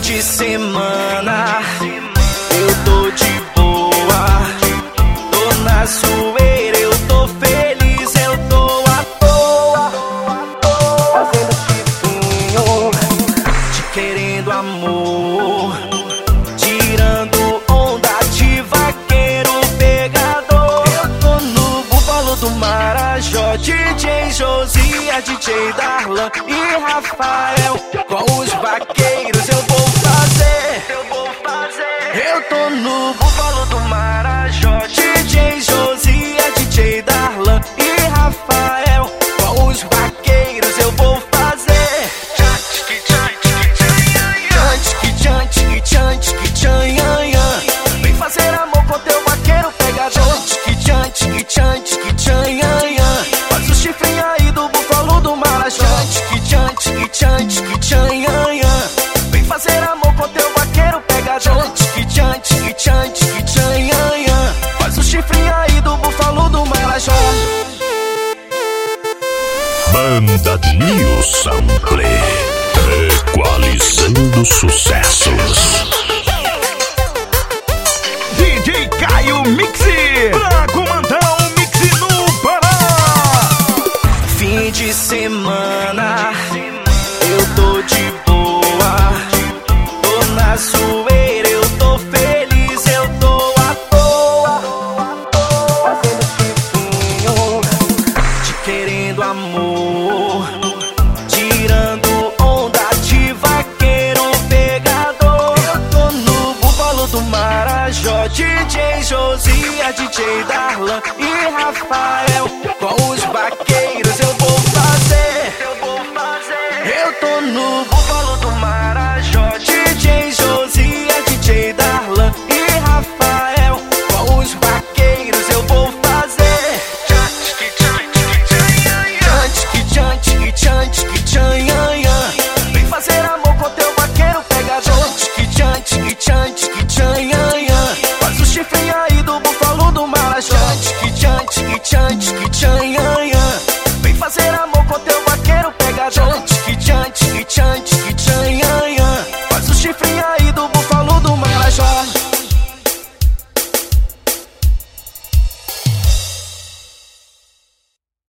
de semana eu tô de boa, tô na zoeira, eu tô feliz, eu tô à toa, fazendo tifinho, te querendo amor, tirando onda de vaqueiro pegador. Eu tô no búfalo do Marajó, DJ Josias, DJ Darlan e Rafael. Andadinho Sample. Equalizando sucessos. DJ Caio Mixi. Pra comandar o Mixi no Pará. Fim de semana. Eu tô de boa. Tô na sua. Marajó, DJ Josia, DJ Darlan e Rafael. Com os chante